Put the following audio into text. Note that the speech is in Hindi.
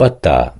पत्ता।